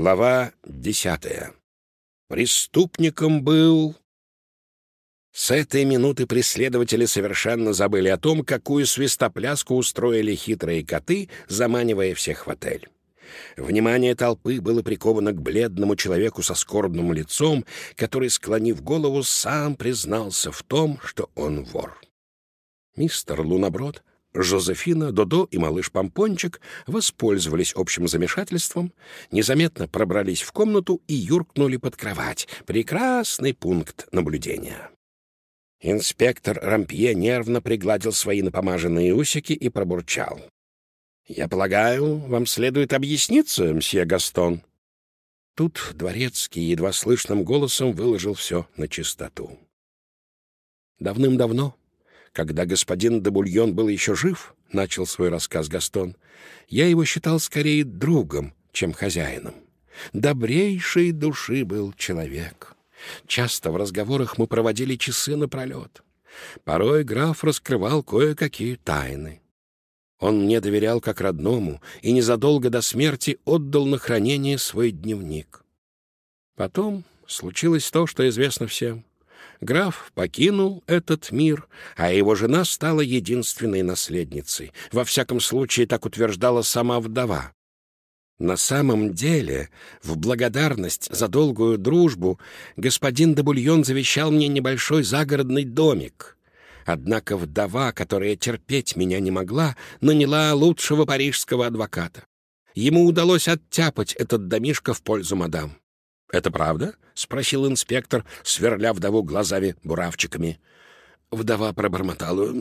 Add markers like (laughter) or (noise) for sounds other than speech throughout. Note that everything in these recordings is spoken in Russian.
Глава десятая. Преступником был... С этой минуты преследователи совершенно забыли о том, какую свистопляску устроили хитрые коты, заманивая всех в отель. Внимание толпы было приковано к бледному человеку со скорбным лицом, который, склонив голову, сам признался в том, что он вор. Мистер Луноброд Жозефина, Додо и малыш Помпончик воспользовались общим замешательством, незаметно пробрались в комнату и юркнули под кровать. Прекрасный пункт наблюдения. Инспектор Рампье нервно пригладил свои напомаженные усики и пробурчал. «Я полагаю, вам следует объясниться, мсье Гастон». Тут дворецкий едва слышным голосом выложил все на чистоту. Давным-давно когда господин Дебульон был еще жив, — начал свой рассказ Гастон, — я его считал скорее другом, чем хозяином. Добрейшей души был человек. Часто в разговорах мы проводили часы напролет. Порой граф раскрывал кое-какие тайны. Он мне доверял как родному и незадолго до смерти отдал на хранение свой дневник. Потом случилось то, что известно всем. Граф покинул этот мир, а его жена стала единственной наследницей. Во всяком случае, так утверждала сама вдова. На самом деле, в благодарность за долгую дружбу, господин Дебульон завещал мне небольшой загородный домик. Однако вдова, которая терпеть меня не могла, наняла лучшего парижского адвоката. Ему удалось оттяпать этот домишко в пользу мадам. «Это правда?» — спросил инспектор, сверля вдову глазами буравчиками. Вдова пробормотала.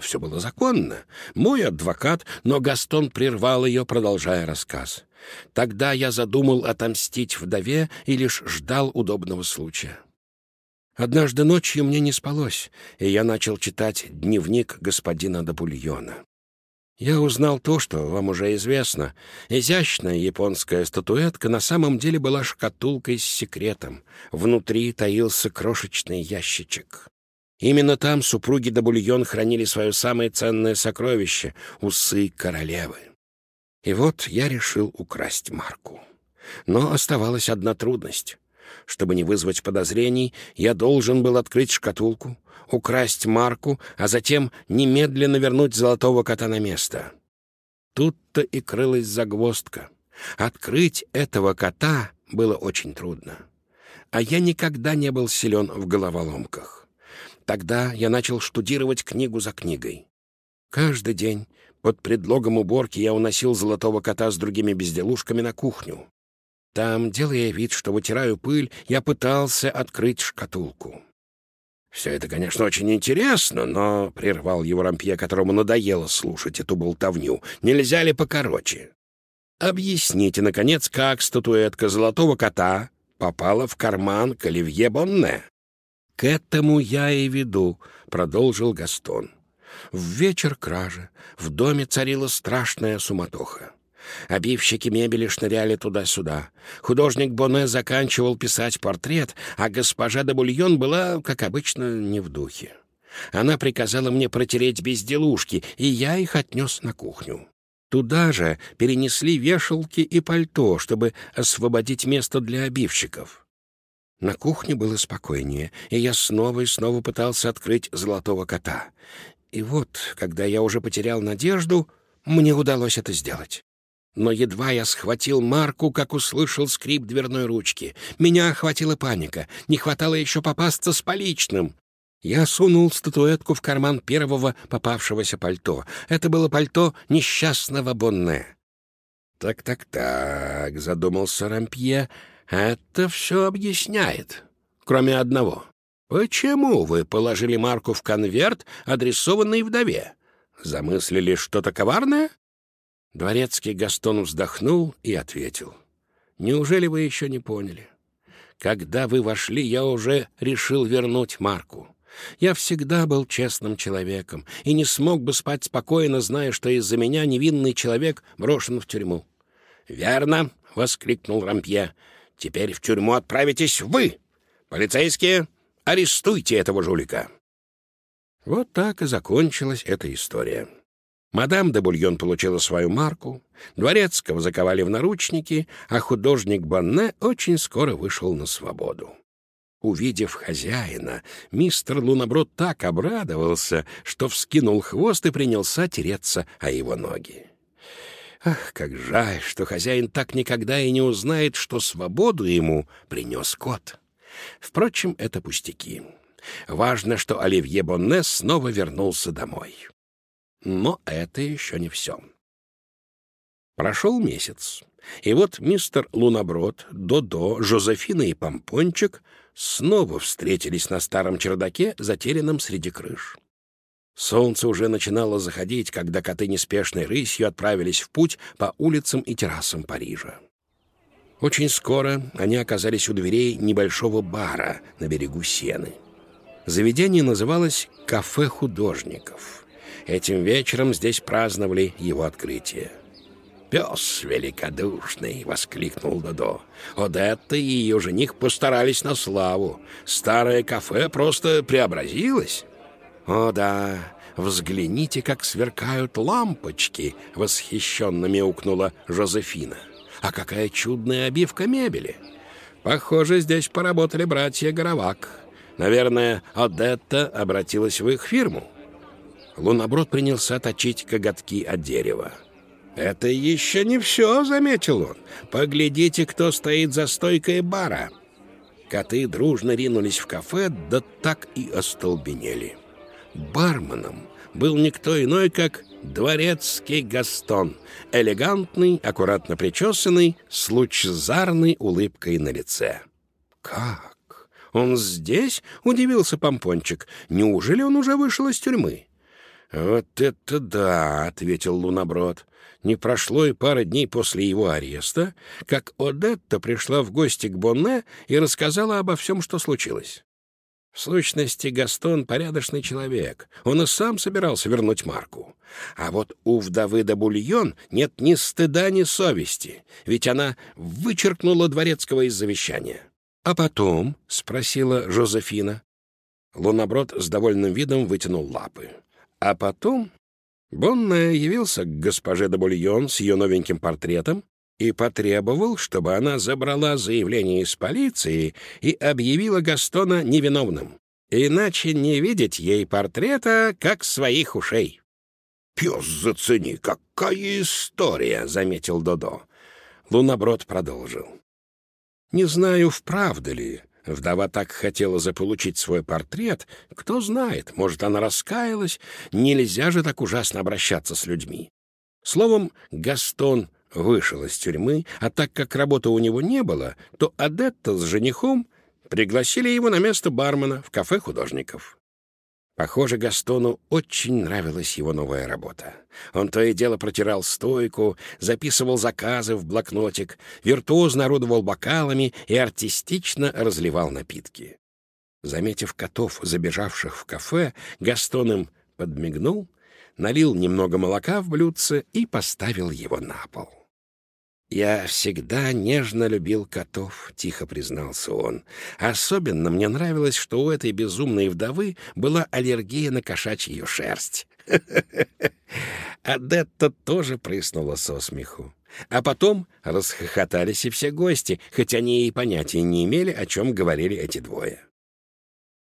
Все было законно. Мой адвокат, но Гастон прервал ее, продолжая рассказ. Тогда я задумал отомстить вдове и лишь ждал удобного случая. Однажды ночью мне не спалось, и я начал читать дневник господина Дабульона. Я узнал то, что вам уже известно. Изящная японская статуэтка на самом деле была шкатулкой с секретом. Внутри таился крошечный ящичек. Именно там супруги Дабульон хранили свое самое ценное сокровище — усы королевы. И вот я решил украсть марку. Но оставалась одна трудность. Чтобы не вызвать подозрений, я должен был открыть шкатулку, украсть марку, а затем немедленно вернуть золотого кота на место. Тут-то и крылась загвоздка. Открыть этого кота было очень трудно. А я никогда не был силен в головоломках. Тогда я начал штудировать книгу за книгой. Каждый день под предлогом уборки я уносил золотого кота с другими безделушками на кухню. Там, делая вид, что вытираю пыль, я пытался открыть шкатулку. «Все это, конечно, очень интересно, но...» — прервал его Рампье, которому надоело слушать эту болтовню. «Нельзя ли покороче?» «Объясните, наконец, как статуэтка золотого кота попала в карман к Оливье Бонне?» «К этому я и веду», — продолжил Гастон. В вечер кражи в доме царила страшная суматоха. Обивщики мебели шныряли туда-сюда. Художник Боне заканчивал писать портрет, а госпожа де Бульон была, как обычно, не в духе. Она приказала мне протереть безделушки, и я их отнес на кухню. Туда же перенесли вешалки и пальто, чтобы освободить место для обивщиков. На кухне было спокойнее, и я снова и снова пытался открыть золотого кота. И вот, когда я уже потерял надежду, мне удалось это сделать. Но едва я схватил Марку, как услышал скрип дверной ручки. Меня охватила паника. Не хватало еще попасться с поличным. Я сунул статуэтку в карман первого попавшегося пальто. Это было пальто несчастного Бонне. «Так-так-так», — задумался Рампье, — «это все объясняет, кроме одного. Почему вы положили марку в конверт, адресованный вдове? Замыслили что-то коварное?» Дворецкий Гастон вздохнул и ответил. «Неужели вы еще не поняли? Когда вы вошли, я уже решил вернуть Марку. Я всегда был честным человеком и не смог бы спать спокойно, зная, что из-за меня невинный человек брошен в тюрьму». «Верно!» — воскликнул Рампье. «Теперь в тюрьму отправитесь вы! Полицейские, арестуйте этого жулика!» Вот так и закончилась эта история. Мадам де Бульон получила свою марку, дворецкого заковали в наручники, а художник Бонне очень скоро вышел на свободу. Увидев хозяина, мистер Луноброд так обрадовался, что вскинул хвост и принялся тереться о его ноги. Ах, как жаль, что хозяин так никогда и не узнает, что свободу ему принес кот. Впрочем, это пустяки. Важно, что Оливье Бонне снова вернулся домой. Но это еще не все. Прошел месяц, и вот мистер Луноброд, Додо, Жозефина и Помпончик снова встретились на старом чердаке, затерянном среди крыш. Солнце уже начинало заходить, когда коты неспешной рысью отправились в путь по улицам и террасам Парижа. Очень скоро они оказались у дверей небольшого бара на берегу Сены. Заведение называлось «Кафе художников». Этим вечером здесь праздновали его открытие. «Пес великодушный!» — воскликнул Додо. «Одетта и ее жених постарались на славу. Старое кафе просто преобразилось». «О да, взгляните, как сверкают лампочки!» — восхищенно мяукнула Жозефина. «А какая чудная обивка мебели! Похоже, здесь поработали братья Горовак. Наверное, Одетта обратилась в их фирму». Луноброд принялся точить коготки от дерева. «Это еще не все», — заметил он. «Поглядите, кто стоит за стойкой бара». Коты дружно ринулись в кафе, да так и остолбенели. Барменом был никто иной, как дворецкий Гастон, элегантный, аккуратно причесанный, с лучезарной улыбкой на лице. «Как? Он здесь?» — удивился Помпончик. «Неужели он уже вышел из тюрьмы?» «Вот это да!» — ответил Луноброд. Не прошло и пары дней после его ареста, как Одетта пришла в гости к Бонне и рассказала обо всем, что случилось. В сущности, Гастон — порядочный человек. Он и сам собирался вернуть Марку. А вот у вдовы де Бульон нет ни стыда, ни совести, ведь она вычеркнула дворецкого из завещания. «А потом?» — спросила Жозефина. Луноброд с довольным видом вытянул лапы. А потом Бонне явился к госпоже де Бульон с ее новеньким портретом и потребовал, чтобы она забрала заявление из полиции и объявила Гастона невиновным. Иначе не видеть ей портрета, как своих ушей. «Пес зацени, какая история!» — заметил Додо. Луноброд продолжил. «Не знаю, вправду ли, Вдова так хотела заполучить свой портрет. Кто знает, может, она раскаялась. Нельзя же так ужасно обращаться с людьми. Словом, Гастон вышел из тюрьмы, а так как работы у него не было, то Адетта с женихом пригласили его на место бармена в кафе художников. Похоже, Гастону очень нравилась его новая работа. Он то и дело протирал стойку, записывал заказы в блокнотик, виртуозно орудовал бокалами и артистично разливал напитки. Заметив котов, забежавших в кафе, Гастон им подмигнул, налил немного молока в блюдце и поставил его на пол. «Я всегда нежно любил котов», — тихо признался он. «Особенно мне нравилось, что у этой безумной вдовы была аллергия на кошачью шерсть». (laughs) Адетта тоже прыснула со смеху. А потом расхохотались и все гости, хоть они и понятия не имели, о чем говорили эти двое.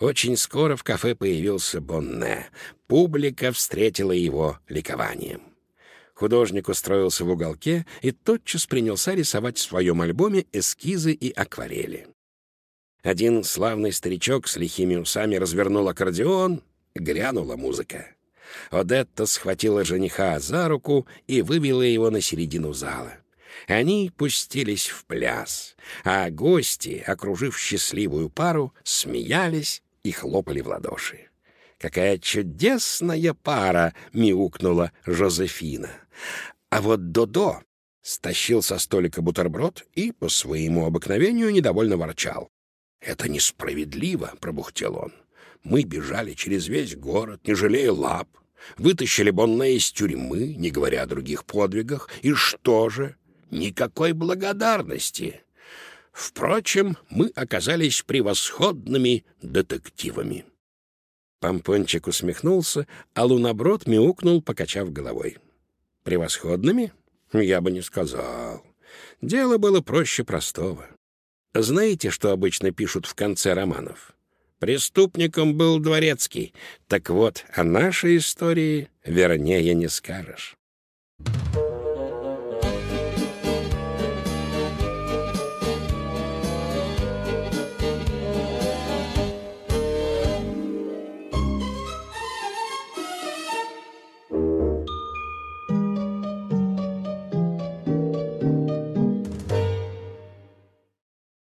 Очень скоро в кафе появился Бонне. Публика встретила его ликованием. Художник устроился в уголке и тотчас принялся рисовать в своем альбоме эскизы и акварели. Один славный старичок с лихими усами развернул аккордеон, грянула музыка. Одетта схватила жениха за руку и вывела его на середину зала. Они пустились в пляс, а гости, окружив счастливую пару, смеялись и хлопали в ладоши. «Какая чудесная пара!» — мяукнула Жозефина. А вот Додо стащил со столика бутерброд и по своему обыкновению недовольно ворчал. «Это несправедливо!» — пробухтел он. «Мы бежали через весь город, не жалея лап, вытащили Бонне из тюрьмы, не говоря о других подвигах, и что же? Никакой благодарности!» Впрочем, мы оказались превосходными детективами. Помпончик усмехнулся, а луноброд мяукнул, покачав головой. «Превосходными? Я бы не сказал. Дело было проще простого. Знаете, что обычно пишут в конце романов? Преступником был дворецкий. Так вот, о нашей истории вернее не скажешь.